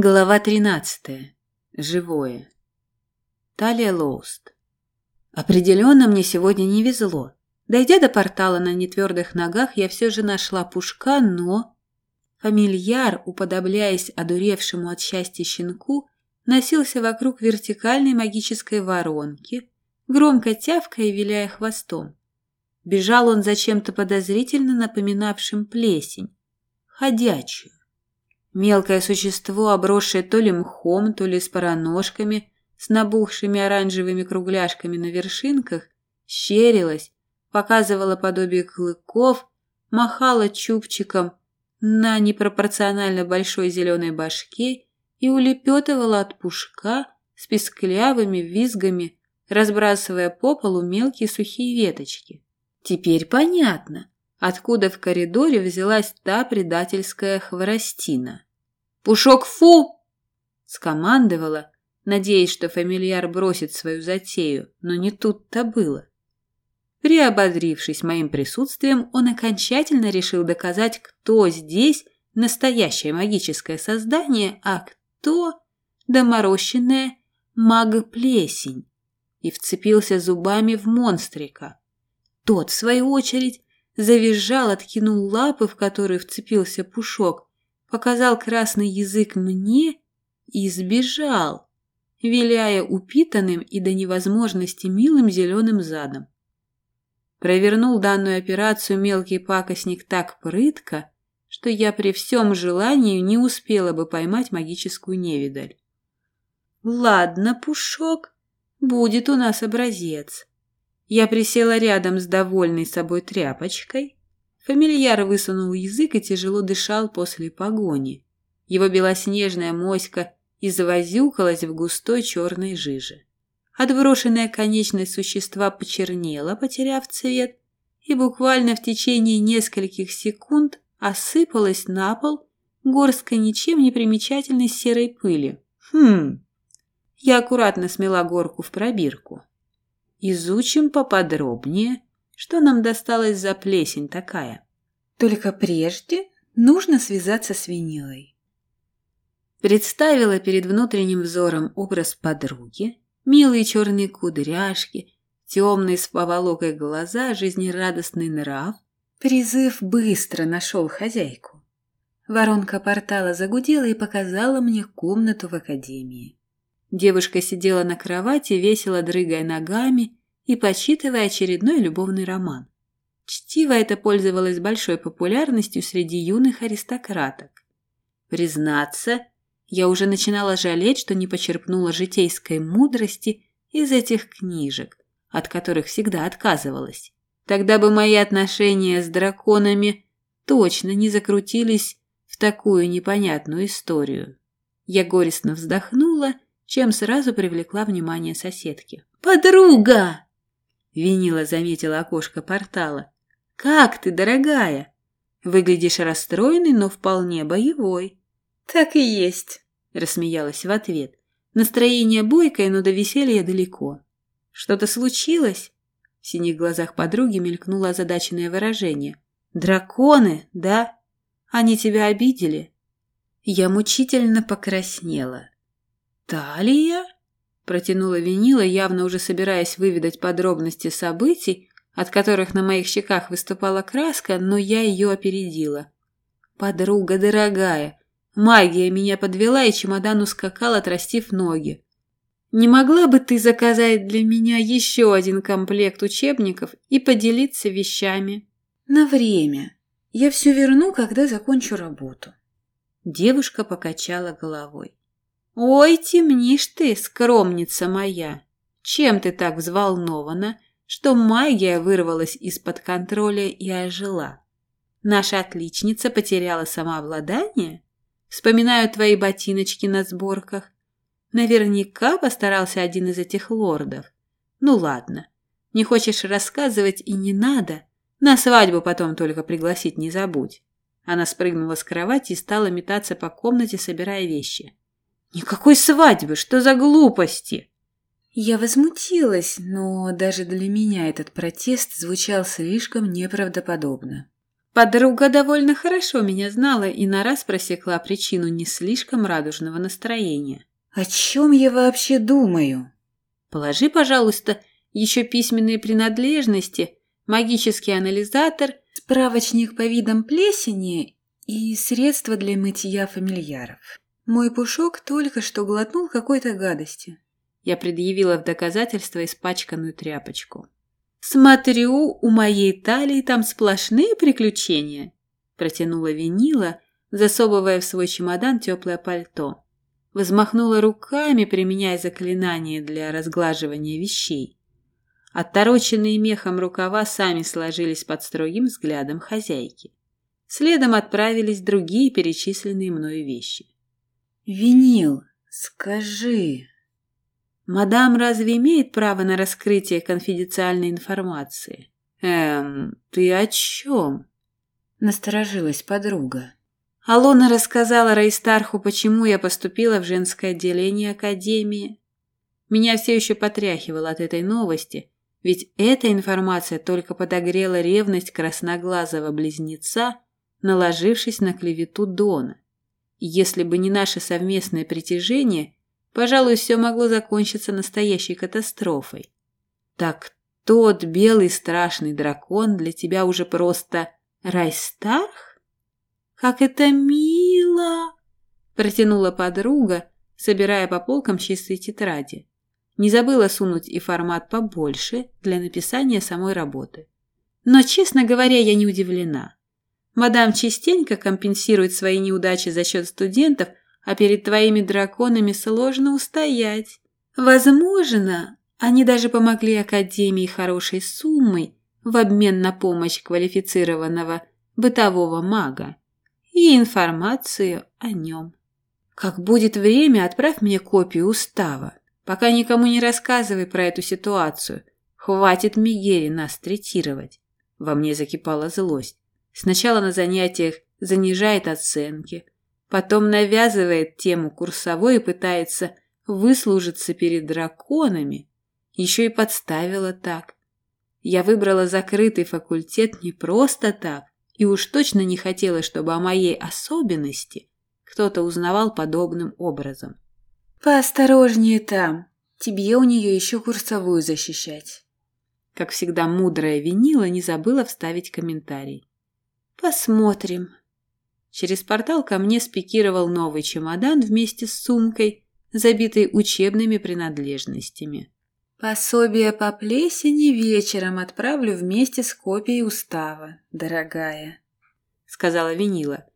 Глава 13. Живое. Талия Лоуст. Определенно мне сегодня не везло. Дойдя до портала на нетвердых ногах, я все же нашла пушка, но... Фамильяр, уподобляясь одуревшему от счастья щенку, носился вокруг вертикальной магической воронки, громко тявкая и виляя хвостом. Бежал он за чем-то подозрительно напоминавшим плесень, ходячую. Мелкое существо, обросшее то ли мхом, то ли спороножками, с набухшими оранжевыми кругляшками на вершинках, щерилось, показывало подобие клыков, махало чубчиком на непропорционально большой зеленой башке и улепетывало от пушка с песклявыми визгами, разбрасывая по полу мелкие сухие веточки. Теперь понятно, откуда в коридоре взялась та предательская хворостина. «Пушок, фу!» — скомандовала, надеясь, что фамильяр бросит свою затею, но не тут-то было. Приободрившись моим присутствием, он окончательно решил доказать, кто здесь настоящее магическое создание, а кто доморощенная мага-плесень, и вцепился зубами в монстрика. Тот, в свою очередь, завизжал, откинул лапы, в которые вцепился пушок, показал красный язык мне и сбежал, виляя упитанным и до невозможности милым зеленым задом. Провернул данную операцию мелкий пакостник так прытко, что я при всем желании не успела бы поймать магическую невидаль. «Ладно, Пушок, будет у нас образец. Я присела рядом с довольной собой тряпочкой. Фамильяр высунул язык и тяжело дышал после погони. Его белоснежная моська извозюкалась в густой черной жиже. Отброшенная конечность существа почернела, потеряв цвет, и буквально в течение нескольких секунд осыпалась на пол горсткой ничем не примечательной серой пыли. Хм. Я аккуратно смела горку в пробирку. Изучим поподробнее, что нам досталось за плесень такая. Только прежде нужно связаться с винилой. Представила перед внутренним взором образ подруги, милые черные кудряшки, темные с поволокой глаза, жизнерадостный нрав. Призыв быстро нашел хозяйку. Воронка портала загудела и показала мне комнату в академии. Девушка сидела на кровати, весело дрыгая ногами и почитывая очередной любовный роман. Чтиво это пользовалось большой популярностью среди юных аристократок. Признаться, я уже начинала жалеть, что не почерпнула житейской мудрости из этих книжек, от которых всегда отказывалась. Тогда бы мои отношения с драконами точно не закрутились в такую непонятную историю. Я горестно вздохнула чем сразу привлекла внимание соседки. «Подруга!» Винила заметила окошко портала. «Как ты, дорогая? Выглядишь расстроенной, но вполне боевой». «Так и есть», — рассмеялась в ответ. Настроение бойкое, но до веселья далеко. «Что-то случилось?» В синих глазах подруги мелькнуло озадаченное выражение. «Драконы, да? Они тебя обидели?» Я мучительно покраснела. «Талия?» – протянула винила, явно уже собираясь выведать подробности событий, от которых на моих щеках выступала краска, но я ее опередила. «Подруга дорогая, магия меня подвела, и чемодан ускакал, отрастив ноги. Не могла бы ты заказать для меня еще один комплект учебников и поделиться вещами?» «На время. Я все верну, когда закончу работу». Девушка покачала головой. «Ой, темнишь ты, скромница моя! Чем ты так взволнована, что магия вырвалась из-под контроля и ожила? Наша отличница потеряла самообладание? Вспоминаю твои ботиночки на сборках. Наверняка постарался один из этих лордов. Ну ладно, не хочешь рассказывать и не надо. На свадьбу потом только пригласить не забудь». Она спрыгнула с кровати и стала метаться по комнате, собирая вещи. Никакой свадьбы, что за глупости? Я возмутилась, но даже для меня этот протест звучал слишком неправдоподобно. Подруга довольно хорошо меня знала и на раз просекла причину не слишком радужного настроения. «О чем я вообще думаю?» «Положи, пожалуйста, еще письменные принадлежности, магический анализатор, справочник по видам плесени и средства для мытья фамильяров. Мой пушок только что глотнул какой-то гадости». Я предъявила в доказательство испачканную тряпочку. «Смотрю, у моей талии там сплошные приключения», – протянула винила, засовывая в свой чемодан теплое пальто. Взмахнула руками, применяя заклинание для разглаживания вещей. Оттороченные мехом рукава сами сложились под строгим взглядом хозяйки. Следом отправились другие перечисленные мною вещи. «Винил, скажи...» Мадам разве имеет право на раскрытие конфиденциальной информации? Эм, ты о чем? Насторожилась подруга. Алона рассказала Райстарху, почему я поступила в женское отделение Академии. Меня все еще потряхивало от этой новости, ведь эта информация только подогрела ревность красноглазого близнеца, наложившись на клевету Дона. Если бы не наше совместное притяжение – Пожалуй, все могло закончиться настоящей катастрофой. Так тот белый страшный дракон для тебя уже просто Райстарх? Как это мило! Протянула подруга, собирая по полкам чистые тетради. Не забыла сунуть и формат побольше для написания самой работы. Но, честно говоря, я не удивлена. Мадам частенько компенсирует свои неудачи за счет студентов – а перед твоими драконами сложно устоять. Возможно, они даже помогли Академии хорошей суммой в обмен на помощь квалифицированного бытового мага и информацию о нем. Как будет время, отправь мне копию устава. Пока никому не рассказывай про эту ситуацию. Хватит Мигери нас третировать. Во мне закипала злость. Сначала на занятиях занижает оценки, Потом навязывает тему курсовой и пытается выслужиться перед драконами. Еще и подставила так. Я выбрала закрытый факультет не просто так, и уж точно не хотела, чтобы о моей особенности кто-то узнавал подобным образом. «Поосторожнее там. Тебе у нее еще курсовую защищать». Как всегда, мудрая винила не забыла вставить комментарий. «Посмотрим», Через портал ко мне спикировал новый чемодан вместе с сумкой, забитой учебными принадлежностями. «Пособие по плесени вечером отправлю вместе с копией устава, дорогая», — сказала Винила.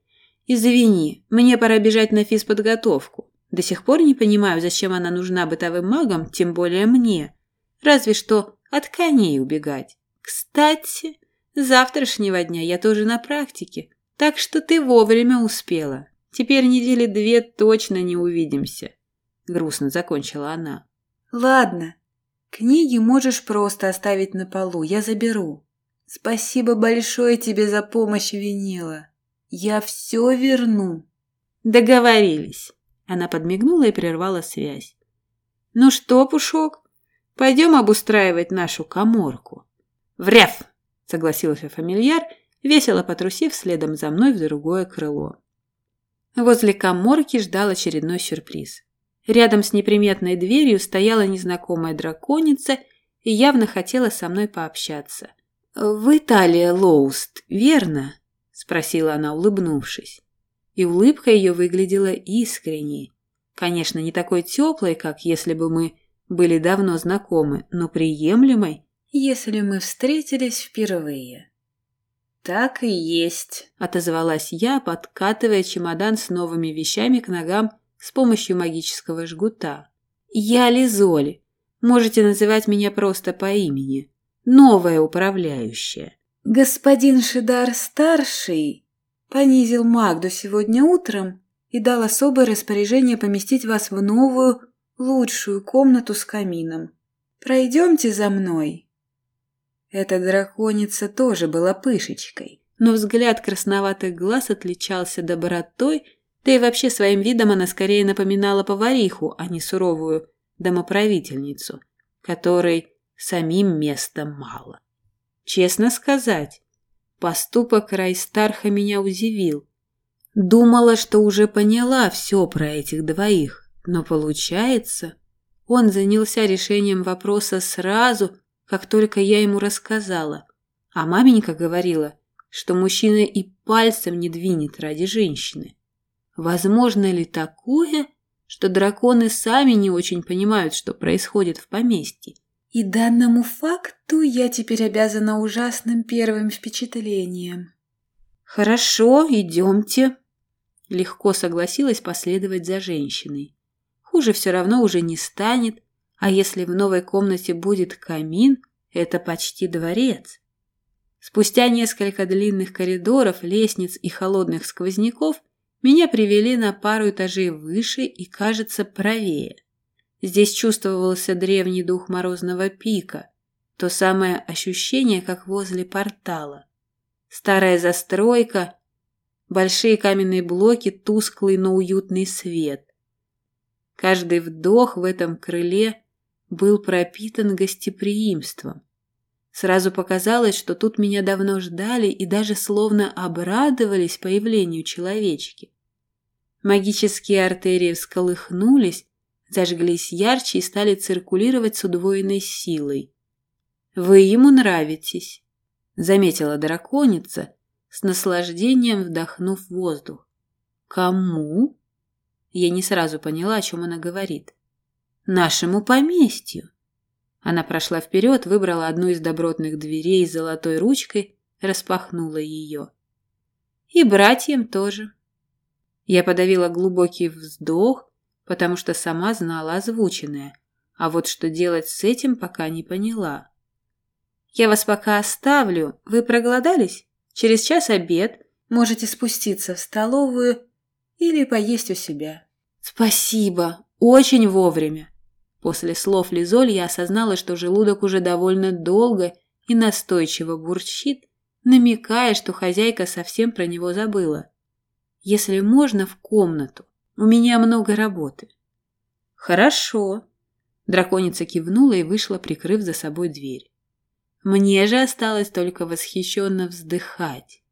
«Извини, мне пора бежать на физподготовку. До сих пор не понимаю, зачем она нужна бытовым магам, тем более мне. Разве что от коней убегать. Кстати, с завтрашнего дня я тоже на практике, так что ты вовремя успела. Теперь недели две точно не увидимся. Грустно закончила она. Ладно, книги можешь просто оставить на полу, я заберу. Спасибо большое тебе за помощь, Винила. Я все верну. Договорились. Она подмигнула и прервала связь. Ну что, Пушок, пойдем обустраивать нашу коморку. Вряв, согласился фамильяр весело потрусив следом за мной в другое крыло. Возле коморки ждал очередной сюрприз. Рядом с неприметной дверью стояла незнакомая драконица и явно хотела со мной пообщаться. «Вы Талия Лоуст, верно?» – спросила она, улыбнувшись. И улыбка ее выглядела искренней. Конечно, не такой теплой, как если бы мы были давно знакомы, но приемлемой, если мы встретились впервые. «Так и есть», – отозвалась я, подкатывая чемодан с новыми вещами к ногам с помощью магического жгута. «Я Лизоль. Можете называть меня просто по имени. Новая управляющая». «Господин Шидар-старший понизил Магду сегодня утром и дал особое распоряжение поместить вас в новую, лучшую комнату с камином. Пройдемте за мной». Эта драконица тоже была пышечкой, но взгляд красноватых глаз отличался добротой, да и вообще своим видом она скорее напоминала повариху, а не суровую домоправительницу, которой самим места мало. Честно сказать, Поступок Райстарха меня удивил. Думала, что уже поняла все про этих двоих, но получается, он занялся решением вопроса сразу, как только я ему рассказала. А маменька говорила, что мужчина и пальцем не двинет ради женщины. Возможно ли такое, что драконы сами не очень понимают, что происходит в поместье? И данному факту я теперь обязана ужасным первым впечатлением. Хорошо, идемте. Легко согласилась последовать за женщиной. Хуже все равно уже не станет, а если в новой комнате будет камин, это почти дворец. Спустя несколько длинных коридоров, лестниц и холодных сквозняков меня привели на пару этажей выше и, кажется, правее. Здесь чувствовался древний дух морозного пика, то самое ощущение, как возле портала. Старая застройка, большие каменные блоки, тусклый, но уютный свет. Каждый вдох в этом крыле был пропитан гостеприимством. Сразу показалось, что тут меня давно ждали и даже словно обрадовались появлению человечки. Магические артерии всколыхнулись, зажглись ярче и стали циркулировать с удвоенной силой. «Вы ему нравитесь», — заметила драконица, с наслаждением вдохнув воздух. «Кому?» Я не сразу поняла, о чем она говорит. «Нашему поместью». Она прошла вперед, выбрала одну из добротных дверей с золотой ручкой, распахнула ее. «И братьям тоже». Я подавила глубокий вздох, потому что сама знала озвученное, а вот что делать с этим пока не поняла. «Я вас пока оставлю. Вы проголодались? Через час обед. Можете спуститься в столовую или поесть у себя». «Спасибо. Очень вовремя». После слов Лизоль я осознала, что желудок уже довольно долго и настойчиво бурчит, намекая, что хозяйка совсем про него забыла. Если можно, в комнату. У меня много работы. Хорошо. Драконица кивнула и вышла, прикрыв за собой дверь. Мне же осталось только восхищенно вздыхать.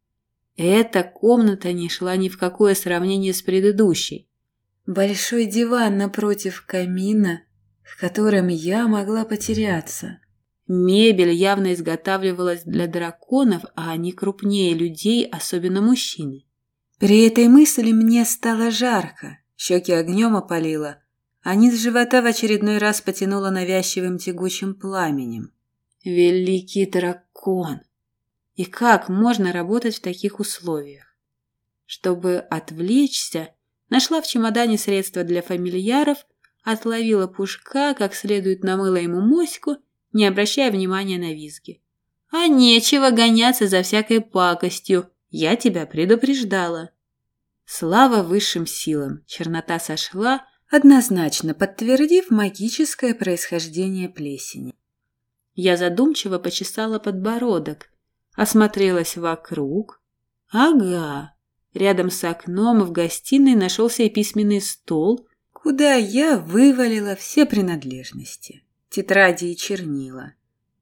Эта комната не шла ни в какое сравнение с предыдущей. Большой диван напротив камина, в котором я могла потеряться. Мебель явно изготавливалась для драконов, а они крупнее людей, особенно мужчины. При этой мысли мне стало жарко, щеки огнем опалило, а низ живота в очередной раз потянуло навязчивым тягучим пламенем. Великий дракон! И как можно работать в таких условиях? Чтобы отвлечься, нашла в чемодане средства для фамильяров, отловила пушка, как следует намыла ему моську, не обращая внимания на визги. А нечего гоняться за всякой пакостью, я тебя предупреждала. Слава высшим силам, чернота сошла, однозначно подтвердив магическое происхождение плесени. Я задумчиво почесала подбородок, осмотрелась вокруг. Ага, рядом с окном в гостиной нашелся и письменный стол, куда я вывалила все принадлежности, тетради и чернила.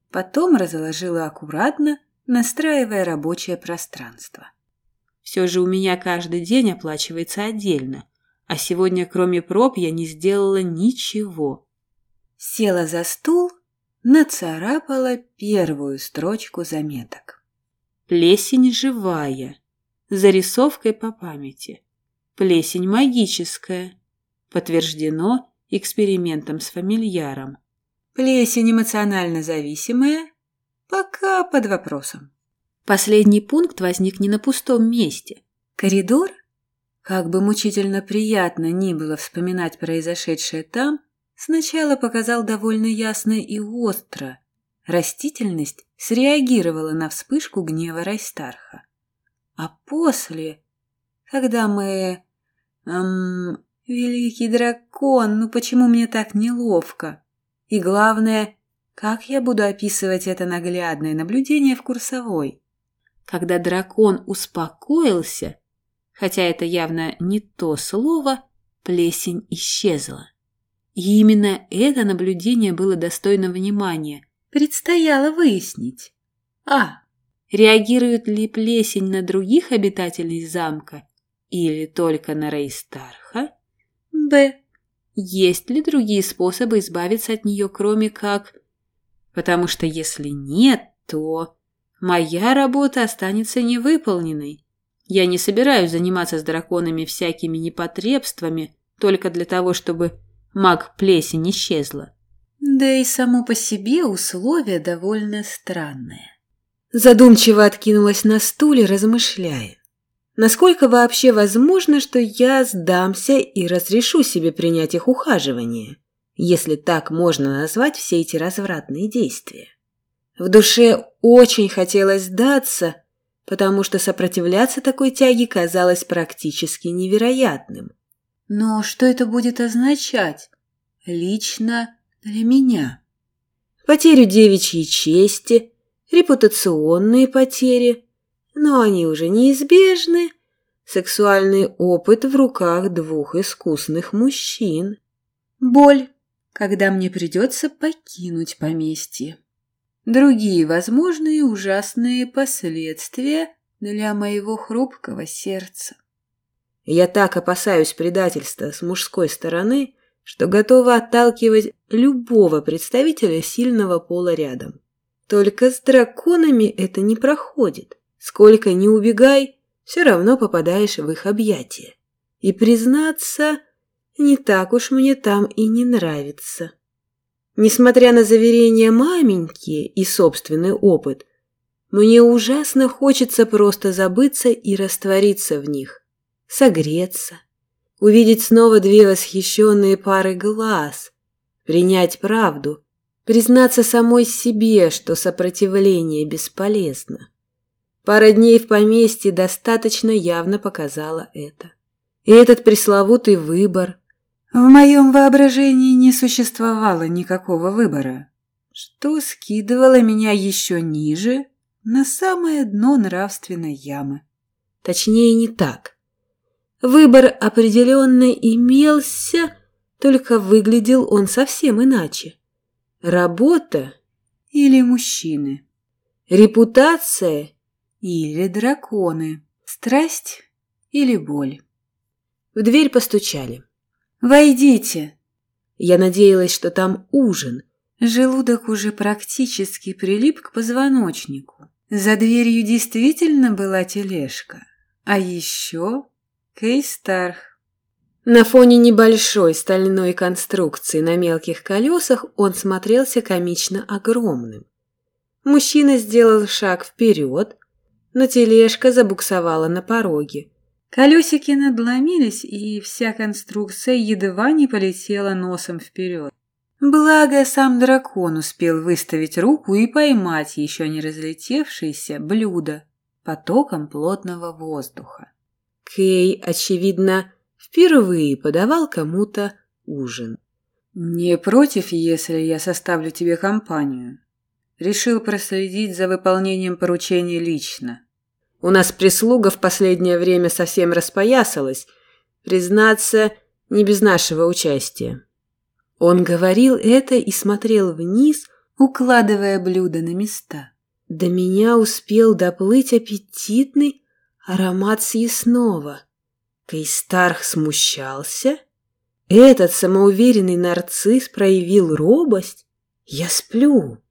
Потом разложила аккуратно, настраивая рабочее пространство. Все же у меня каждый день оплачивается отдельно, а сегодня, кроме проб, я не сделала ничего. Села за стул, нацарапала первую строчку заметок. Плесень живая, зарисовкой по памяти. Плесень магическая, подтверждено экспериментом с фамильяром. Плесень эмоционально зависимая, Пока под вопросом. Последний пункт возник не на пустом месте. Коридор? Как бы мучительно приятно ни было вспоминать произошедшее там, сначала показал довольно ясно и остро. Растительность среагировала на вспышку гнева Райстарха. А после, когда мы... Эм, великий дракон, ну почему мне так неловко? И главное, как я буду описывать это наглядное наблюдение в курсовой? Когда дракон успокоился, хотя это явно не то слово, плесень исчезла. И именно это наблюдение было достойно внимания. Предстояло выяснить. А. Реагирует ли плесень на других обитателей замка или только на Рейстарха? Б. Есть ли другие способы избавиться от нее, кроме как... Потому что если нет, то моя работа останется невыполненной. Я не собираюсь заниматься с драконами всякими непотребствами только для того, чтобы маг плесень исчезла. Да и само по себе условие довольно странное. Задумчиво откинулась на стуле, размышляя. Насколько вообще возможно, что я сдамся и разрешу себе принять их ухаживание, если так можно назвать все эти развратные действия? В душе очень хотелось сдаться, потому что сопротивляться такой тяге казалось практически невероятным. Но что это будет означать? Лично для меня. Потерю девичьей чести, репутационные потери, но они уже неизбежны. Сексуальный опыт в руках двух искусных мужчин. Боль, когда мне придется покинуть поместье. Другие возможные ужасные последствия для моего хрупкого сердца. Я так опасаюсь предательства с мужской стороны, что готова отталкивать любого представителя сильного пола рядом. Только с драконами это не проходит. Сколько ни убегай, все равно попадаешь в их объятия. И, признаться, не так уж мне там и не нравится. Несмотря на заверения маменьки и собственный опыт, мне ужасно хочется просто забыться и раствориться в них, согреться, увидеть снова две восхищенные пары глаз, принять правду, признаться самой себе, что сопротивление бесполезно. Пара дней в поместье достаточно явно показала это. И этот пресловутый выбор. В моем воображении не существовало никакого выбора, что скидывало меня еще ниже на самое дно нравственной ямы. Точнее, не так. Выбор определенно имелся, только выглядел он совсем иначе. Работа или мужчины, репутация или драконы, страсть или боль. В дверь постучали. «Войдите!» Я надеялась, что там ужин. Желудок уже практически прилип к позвоночнику. За дверью действительно была тележка. А еще Кейстарх. На фоне небольшой стальной конструкции на мелких колесах он смотрелся комично огромным. Мужчина сделал шаг вперед, но тележка забуксовала на пороге. Колесики надломились, и вся конструкция едва не полетела носом вперед. Благо, сам дракон успел выставить руку и поймать еще не разлетевшееся блюдо потоком плотного воздуха. Кей, очевидно, впервые подавал кому-то ужин. «Не против, если я составлю тебе компанию?» Решил проследить за выполнением поручения лично. «У нас прислуга в последнее время совсем распоясалась. Признаться, не без нашего участия». Он говорил это и смотрел вниз, укладывая блюда на места. До меня успел доплыть аппетитный, аромат съестного. Кейстарх смущался. Этот самоуверенный нарцисс проявил робость. Я сплю.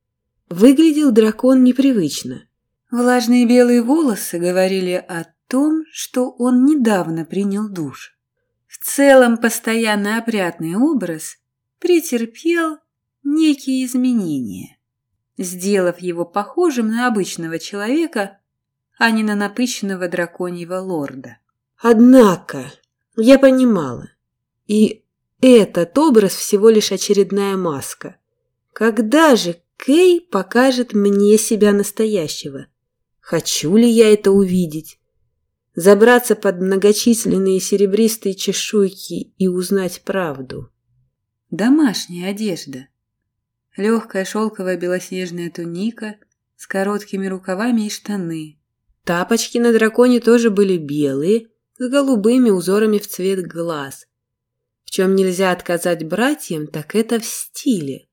Выглядел дракон непривычно. Влажные белые волосы говорили о том, что он недавно принял душ. В целом постоянно опрятный образ претерпел некие изменения, сделав его похожим на обычного человека а не на напыщенного драконьего лорда. Однако, я понимала, и этот образ всего лишь очередная маска. Когда же Кей покажет мне себя настоящего? Хочу ли я это увидеть? Забраться под многочисленные серебристые чешуйки и узнать правду? Домашняя одежда. Легкая шелковая белоснежная туника с короткими рукавами и штаны, Тапочки на драконе тоже были белые, с голубыми узорами в цвет глаз. В чем нельзя отказать братьям, так это в стиле.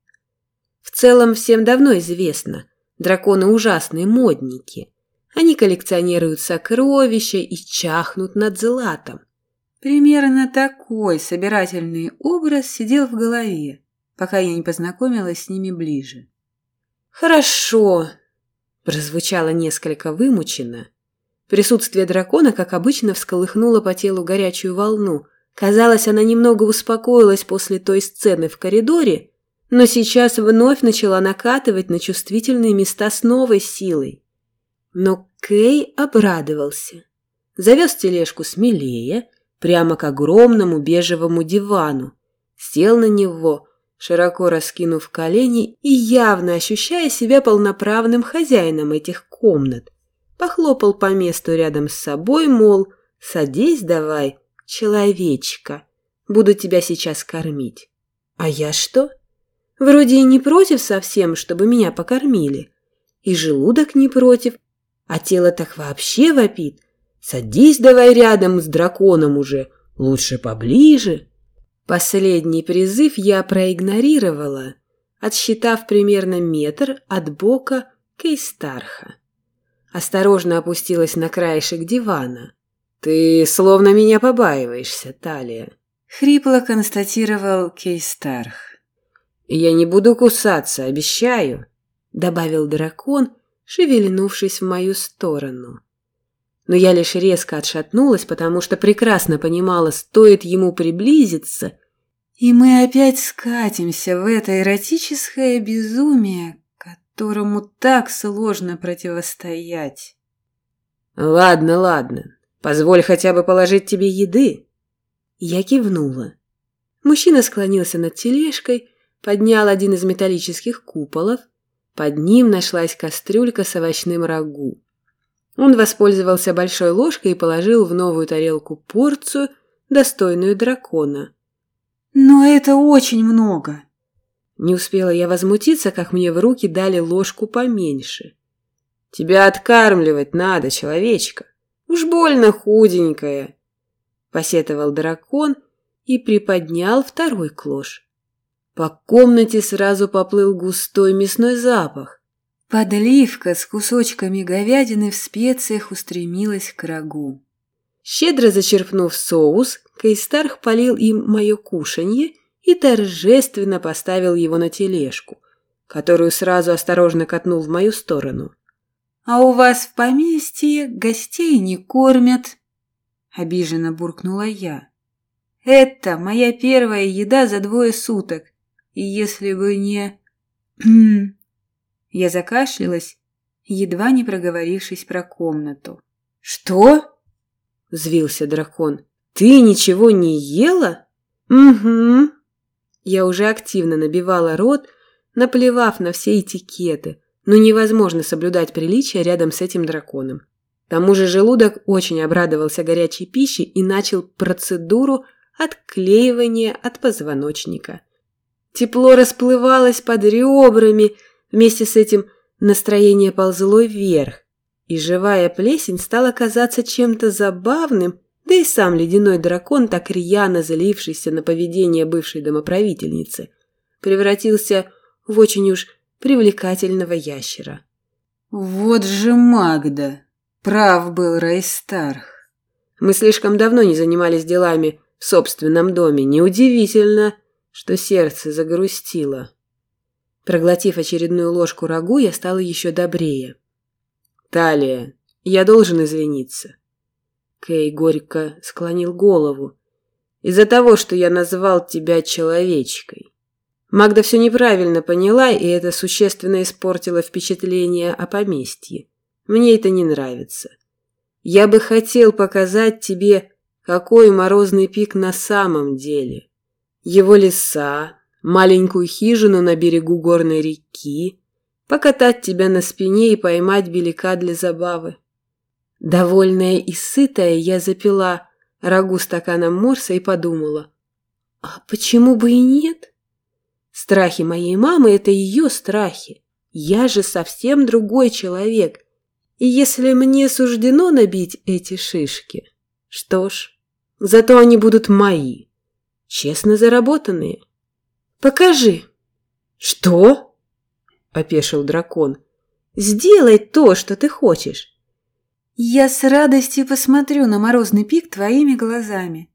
В целом всем давно известно, драконы ужасные модники. Они коллекционируют сокровища и чахнут над златом. Примерно такой собирательный образ сидел в голове, пока я не познакомилась с ними ближе. «Хорошо», – прозвучало несколько вымученно. Присутствие дракона, как обычно, всколыхнуло по телу горячую волну. Казалось, она немного успокоилась после той сцены в коридоре, но сейчас вновь начала накатывать на чувствительные места с новой силой. Но Кей обрадовался. Завез тележку смелее, прямо к огромному бежевому дивану, сел на него, широко раскинув колени и явно ощущая себя полноправным хозяином этих комнат. Похлопал по месту рядом с собой, мол, садись давай, человечка, буду тебя сейчас кормить. А я что? Вроде и не против совсем, чтобы меня покормили. И желудок не против, а тело так вообще вопит. Садись давай рядом с драконом уже, лучше поближе. Последний призыв я проигнорировала, отсчитав примерно метр от бока Кейстарха. Осторожно опустилась на краешек дивана. «Ты словно меня побаиваешься, Талия», — хрипло констатировал Кейстарх. «Я не буду кусаться, обещаю», — добавил дракон, шевельнувшись в мою сторону но я лишь резко отшатнулась, потому что прекрасно понимала, стоит ему приблизиться, и мы опять скатимся в это эротическое безумие, которому так сложно противостоять. «Ладно, ладно, позволь хотя бы положить тебе еды». Я кивнула. Мужчина склонился над тележкой, поднял один из металлических куполов. Под ним нашлась кастрюлька с овощным рагу. Он воспользовался большой ложкой и положил в новую тарелку порцию, достойную дракона. «Но это очень много!» Не успела я возмутиться, как мне в руки дали ложку поменьше. «Тебя откармливать надо, человечка! Уж больно худенькая!» Посетовал дракон и приподнял второй клош. По комнате сразу поплыл густой мясной запах. Подливка с кусочками говядины в специях устремилась к рагу. Щедро зачерпнув соус, Кейстарх полил им мое кушанье и торжественно поставил его на тележку, которую сразу осторожно катнул в мою сторону. «А у вас в поместье гостей не кормят?» — обиженно буркнула я. «Это моя первая еда за двое суток, и если бы не...» Я закашлялась, едва не проговорившись про комнату. «Что?» – взвился дракон. «Ты ничего не ела?» «Угу». Я уже активно набивала рот, наплевав на все этикеты, но невозможно соблюдать приличия рядом с этим драконом. К тому же желудок очень обрадовался горячей пище и начал процедуру отклеивания от позвоночника. Тепло расплывалось под ребрами, Вместе с этим настроение ползло вверх, и живая плесень стала казаться чем-то забавным, да и сам ледяной дракон, так рьяно залившийся на поведение бывшей домоправительницы, превратился в очень уж привлекательного ящера. «Вот же Магда! Прав был Райстарх!» Мы слишком давно не занимались делами в собственном доме. Неудивительно, что сердце загрустило. Проглотив очередную ложку рагу, я стала еще добрее. «Талия, я должен извиниться». Кей горько склонил голову. «Из-за того, что я назвал тебя человечкой». Магда все неправильно поняла, и это существенно испортило впечатление о поместье. Мне это не нравится. Я бы хотел показать тебе, какой морозный пик на самом деле. Его леса, маленькую хижину на берегу горной реки, покатать тебя на спине и поймать белика для забавы. Довольная и сытая, я запила рагу стаканом морса и подумала, а почему бы и нет? Страхи моей мамы – это ее страхи. Я же совсем другой человек. И если мне суждено набить эти шишки, что ж, зато они будут мои, честно заработанные. Покажи. Что? опешил дракон. Сделай то, что ты хочешь. Я с радостью посмотрю на морозный пик твоими глазами.